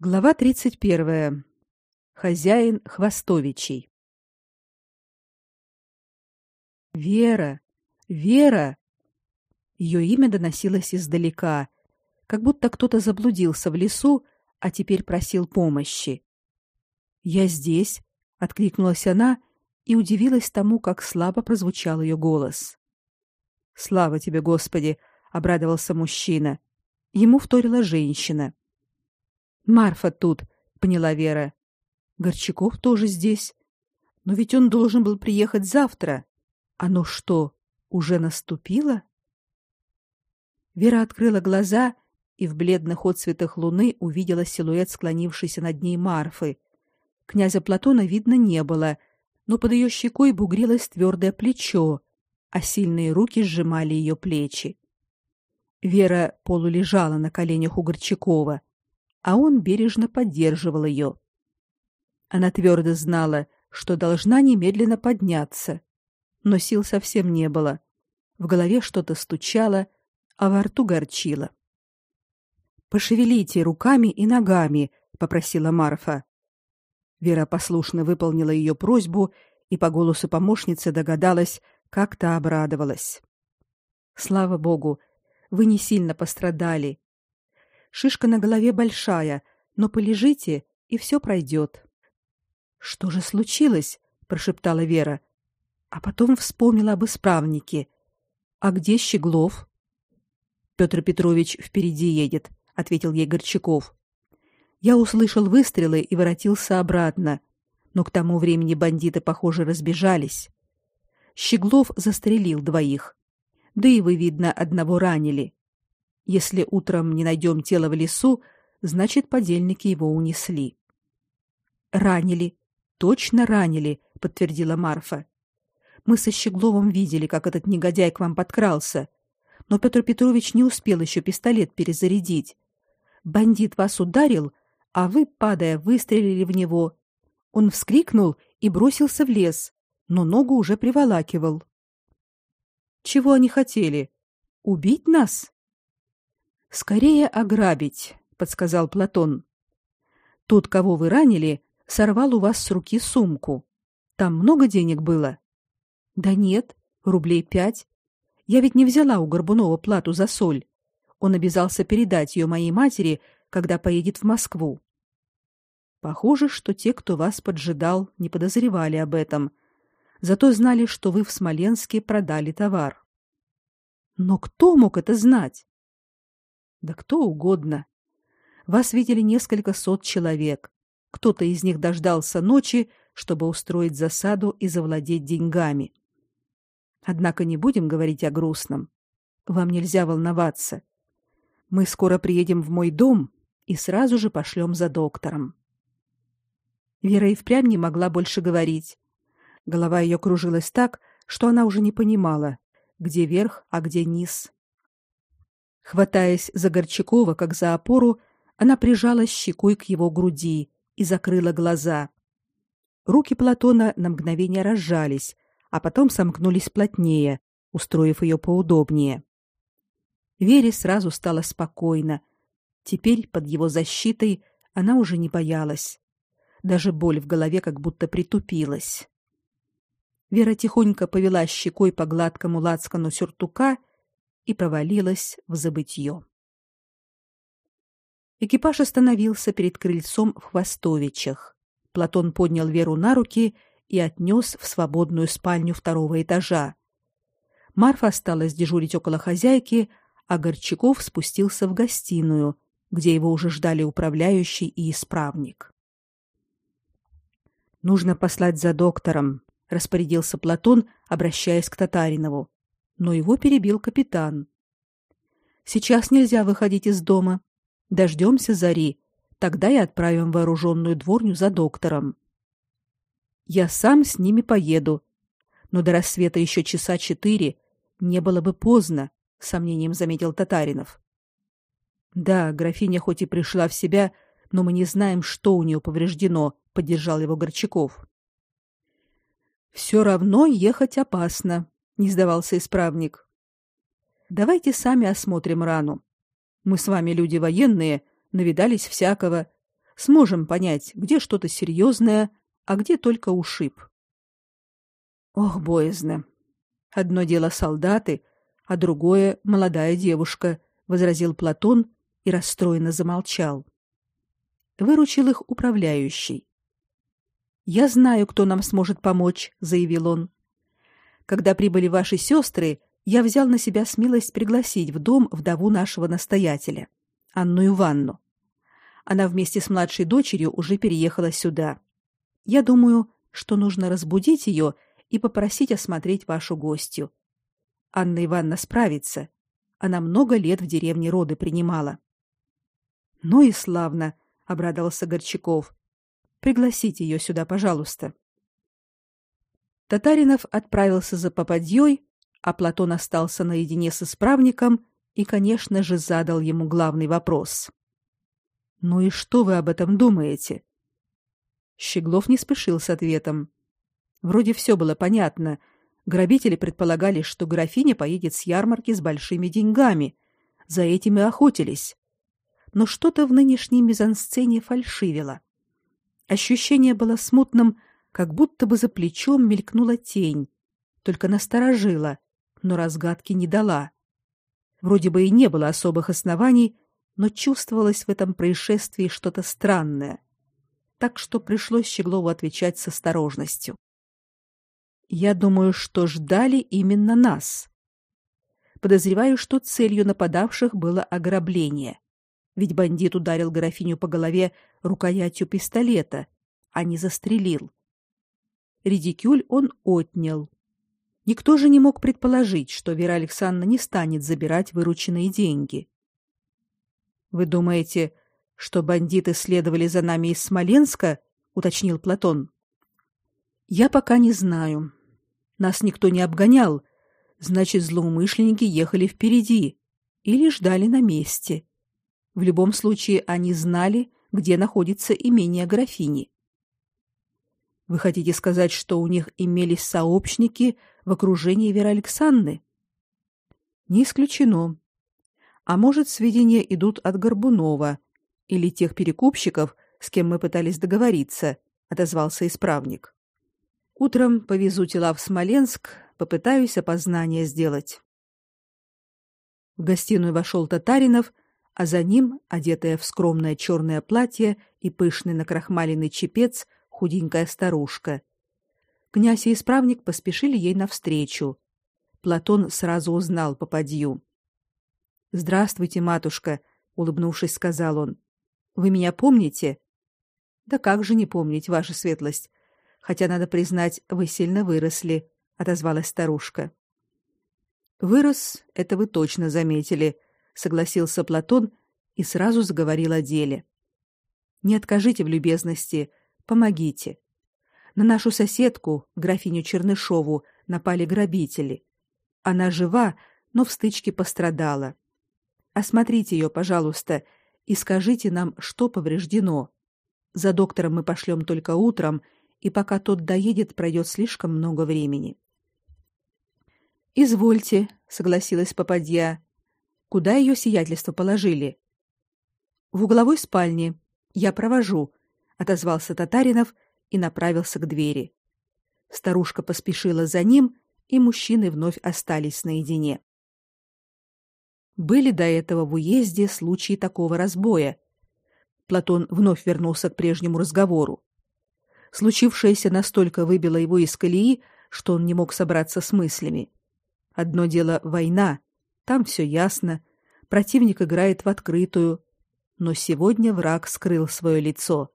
Глава 31. Хозяин Хвостовичей. Вера, Вера. Ее имя доносилось издалека, как будто кто-то заблудился в лесу, а теперь просил помощи. Я здесь, откликнулась она и удивилась тому, как слабо прозвучал ее голос. Слава тебе, Господи, обрадовался мужчина. Ему вторила женщина. Марфа тут, поняла Вера. Горчаков тоже здесь. Но ведь он должен был приехать завтра. Оно что, уже наступило? Вера открыла глаза и в бледных отсветах луны увидела силуэт склонившейся над ней Марфы. Князя Платона видно не было, но под ее щекой бугрилось твердое плечо, а сильные руки сжимали ее плечи. Вера полулежала на коленях у Горчакова а он бережно поддерживал ее. Она твердо знала, что должна немедленно подняться, но сил совсем не было. В голове что-то стучало, а во рту горчило. Пошевелите руками и ногами, попросила Марфа. Вера послушно выполнила ее просьбу и по голосу помощницы догадалась, как та обрадовалась. Слава богу, вы не сильно пострадали, Шишка на голове большая, но полежите, и все пройдет. Что же случилось? прошептала Вера, а потом вспомнила об исправнике. А где Щеглов? Петр Петрович впереди едет, ответил ей Горчаков. Я услышал выстрелы и воротился обратно, но к тому времени бандиты, похоже, разбежались. Щеглов застрелил двоих. Да и вы, видно, одного ранили. Если утром не найдем тело в лесу, значит, подельники его унесли. Ранили, точно ранили, подтвердила Марфа. Мы со Щегловым видели, как этот негодяй к вам подкрался, но Петр Петрович не успел еще пистолет перезарядить. Бандит вас ударил, а вы, падая, выстрелили в него. Он вскрикнул и бросился в лес, но ногу уже приволакивал. Чего они хотели? Убить нас? Скорее ограбить, подсказал Платон. Тот, кого вы ранили, сорвал у вас с руки сумку. Там много денег было? Да нет, рублей пять. Я ведь не взяла у Горбунова плату за соль. Он обязался передать ее моей матери, когда поедет в Москву. Похоже, что те, кто вас поджидал, не подозревали об этом, зато знали, что вы в Смоленске продали товар. Но кто мог это знать? Да кто угодно. Вас видели несколько сот человек. Кто-то из них дождался ночи, чтобы устроить засаду и завладеть деньгами. Однако не будем говорить о грустном. Вам нельзя волноваться. Мы скоро приедем в мой дом и сразу же пошлем за доктором. Вера и впрямь не могла больше говорить. Голова ее кружилась так, что она уже не понимала, где верх, а где низ. Хватаясь за Горчакова как за опору, она прижалась щекой к его груди и закрыла глаза. Руки Платона на мгновение разжались, а потом сомкнулись плотнее, устроив ее поудобнее. Вере сразу стало спокойно. Теперь под его защитой она уже не боялась. Даже боль в голове как будто притупилась. Вера тихонько повела щекой по гладкому лацкану сюртука и провалилась в забытье. Экипаж остановился перед крыльцом в Хвостовичах. Платон поднял Веру на руки и отнес в свободную спальню второго этажа. Марфа осталась дежурить около хозяйки, а Горчаков спустился в гостиную, где его уже ждали управляющий и исправник. Нужно послать за доктором, распорядился Платон, обращаясь к Татаринову но его перебил капитан. Сейчас нельзя выходить из дома. Дождемся зари, тогда и отправим вооруженную дворню за доктором. Я сам с ними поеду, но до рассвета еще часа четыре, не было бы поздно, сомнением заметил Татаринов. Да, графиня хоть и пришла в себя, но мы не знаем, что у нее повреждено, поддержал его Горчаков. Все равно ехать опасно, не сдавался исправник. Давайте сами осмотрим рану. Мы с вами люди военные, навидались всякого. сможем понять, где что-то серьезное, а где только ушиб. Ох, боязно. Одно дело солдаты, а другое молодая девушка, возразил Платон и расстроенно замолчал. Выручил их управляющий. Я знаю, кто нам сможет помочь, заявил он. Когда прибыли ваши сестры, я взял на себя смелость пригласить в дом вдову нашего настоятеля, Анну Иванну. Она вместе с младшей дочерью уже переехала сюда. Я думаю, что нужно разбудить ее и попросить осмотреть вашу гостью. Анна Ивановна справится. Она много лет в деревне роды принимала. Ну и славно, обрадовался Горчаков. Пригласите ее сюда, пожалуйста. Татаринов отправился за попадьей, а Платон остался наедине с исправником и, конечно же, задал ему главный вопрос. «Ну и что вы об этом думаете?» Щеглов не спешил с ответом. Вроде все было понятно. Грабители предполагали, что графиня поедет с ярмарки с большими деньгами. За этим и охотились. Но что-то в нынешней мизансцене фальшивило. Ощущение было смутным, как будто бы за плечом мелькнула тень, только насторожила, но разгадки не дала. Вроде бы и не было особых оснований, но чувствовалось в этом происшествии что-то странное. Так что пришлось Щеглову отвечать с осторожностью. Я думаю, что ждали именно нас. Подозреваю, что целью нападавших было ограбление. Ведь бандит ударил графиню по голове рукоятью пистолета, а не застрелил. Редикюль он отнял. Никто же не мог предположить, что Вера Александровна не станет забирать вырученные деньги. Вы думаете, что бандиты следовали за нами из Смоленска? уточнил Платон. Я пока не знаю. Нас никто не обгонял. Значит, злоумышленники ехали впереди или ждали на месте. В любом случае они знали, где находится имение графини. Вы хотите сказать, что у них имелись сообщники в окружении Веры Александры? Не исключено. А может, сведения идут от Горбунова или тех перекупщиков, с кем мы пытались договориться, отозвался исправник. Утром повезу тела в Смоленск, попытаюсь опознание сделать. В гостиную вошел Татаринов, а за ним, одетая в скромное черное платье и пышный накрахмаленный чепец, худенькая старушка. Князь и исправник поспешили ей навстречу. Платон сразу узнал попадью. "Здравствуйте, матушка", улыбнувшись, сказал он. "Вы меня помните?" "Да как же не помнить, ваша светлость? Хотя надо признать, вы сильно выросли", отозвалась старушка. "Вырос, это вы точно заметили", согласился Платон и сразу заговорил о деле. "Не откажите в любезности, Помогите. На нашу соседку, графиню Чернышову, напали грабители. Она жива, но в стычке пострадала. Осмотрите ее, пожалуйста, и скажите нам, что повреждено. За доктором мы пошлем только утром, и пока тот доедет, пройдет слишком много времени. Извольте, согласилась попадья. Куда ее сиятельство положили? В угловой спальне. Я провожу, отозвался Татаринов и направился к двери. Старушка поспешила за ним, и мужчины вновь остались наедине. Были до этого в уезде случаи такого разбоя. Платон вновь вернулся к прежнему разговору. Случившееся настолько выбило его из колеи, что он не мог собраться с мыслями. Одно дело война, там все ясно, противник играет в открытую, но сегодня враг скрыл свое лицо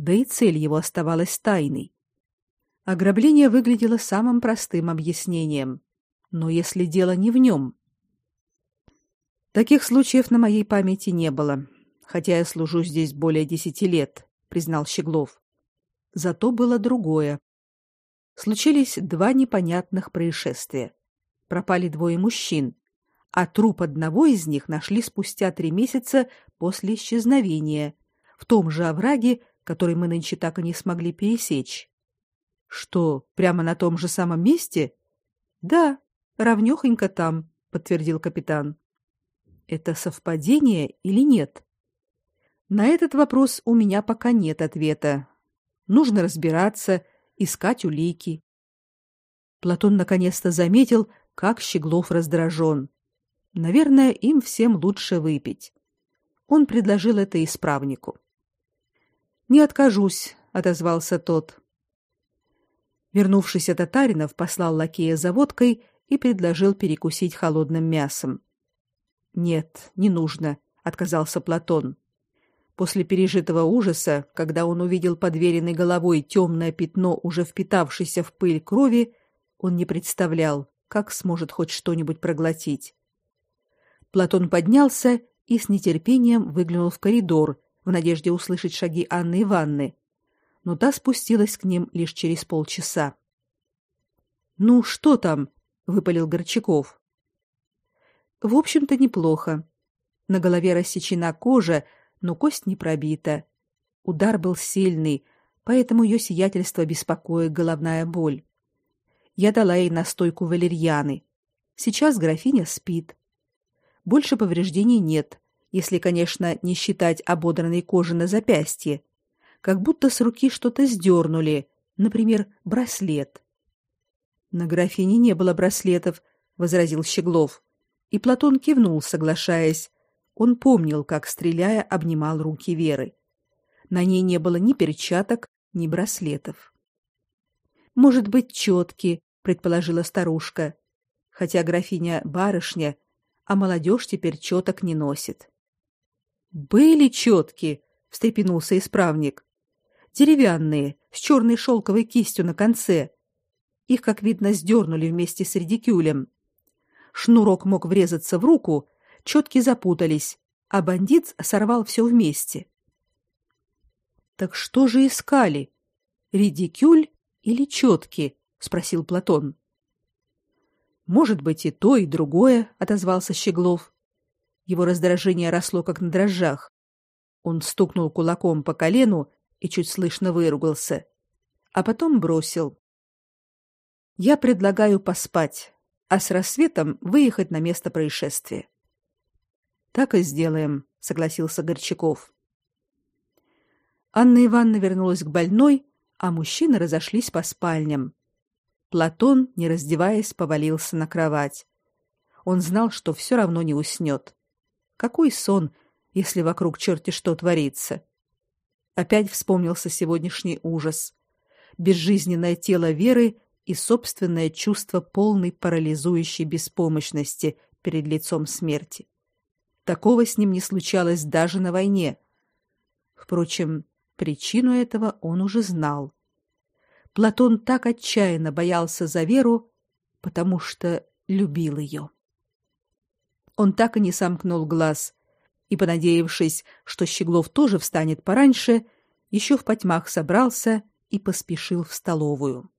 да и цель его оставалась тайной. Ограбление выглядело самым простым объяснением. Но если дело не в нем... Таких случаев на моей памяти не было, хотя я служу здесь более десяти лет, признал Щеглов. Зато было другое. Случились два непонятных происшествия. Пропали двое мужчин, а труп одного из них нашли спустя три месяца после исчезновения в том же овраге, который мы нынче так и не смогли пересечь. Что, прямо на том же самом месте? Да, равнёхонько там, подтвердил капитан. Это совпадение или нет? На этот вопрос у меня пока нет ответа. Нужно разбираться, искать улики. Платон наконец-то заметил, как Щеглов раздражен. Наверное, им всем лучше выпить. Он предложил это исправнику. Не откажусь, отозвался тот. Вернувшийся Татаринов послал лакея за водкой и предложил перекусить холодным мясом. Нет, не нужно, отказался Платон. После пережитого ужаса, когда он увидел под веренной головой темное пятно, уже впитавшееся в пыль крови, он не представлял, как сможет хоть что-нибудь проглотить. Платон поднялся и с нетерпением выглянул в коридор в надежде услышать шаги Анны Ивановны, но та спустилась к ним лишь через полчаса. «Ну, что там?» — выпалил Горчаков. «В общем-то, неплохо. На голове рассечена кожа, но кость не пробита. Удар был сильный, поэтому ее сиятельство беспокоит головная боль. Я дала ей настойку валерьяны. Сейчас графиня спит. Больше повреждений нет, если, конечно, не считать ободранной кожи на запястье. Как будто с руки что-то сдернули, например, браслет. На графине не было браслетов, возразил Щеглов. И Платон кивнул, соглашаясь, он помнил, как, стреляя, обнимал руки Веры. На ней не было ни перчаток, ни браслетов. Может быть, четки, предположила старушка, хотя графиня барышня, а молодежь теперь четок не носит. Были четки, встрепенулся исправник. Деревянные, с черной шелковой кистью на конце. Их, как видно, сдернули вместе с редикюлем. Шнурок мог врезаться в руку, четки запутались, а бандит сорвал все вместе. Так что же искали? Редикюль или четки? спросил Платон. Может быть и то, и другое, отозвался Щеглов. Его раздражение росло как на дрожжах. Он стукнул кулаком по колену и чуть слышно выругался, а потом бросил: "Я предлагаю поспать, а с рассветом выехать на место происшествия". Так и сделаем, согласился Горчаков. Анна Ивановна вернулась к больной, а мужчины разошлись по спальням. Платон, не раздеваясь, повалился на кровать. Он знал, что все равно не уснет. Какой сон, если вокруг черти что творится? Опять вспомнился сегодняшний ужас. Безжизненное тело Веры и собственное чувство полной парализующей беспомощности перед лицом смерти. Такого с ним не случалось даже на войне. Впрочем, причину этого он уже знал. Платон так отчаянно боялся за Веру, потому что любил ее. Он так и не сомкнул глаз, и, понадеявшись, что Щеглов тоже встанет пораньше, еще в потьмах собрался и поспешил в столовую.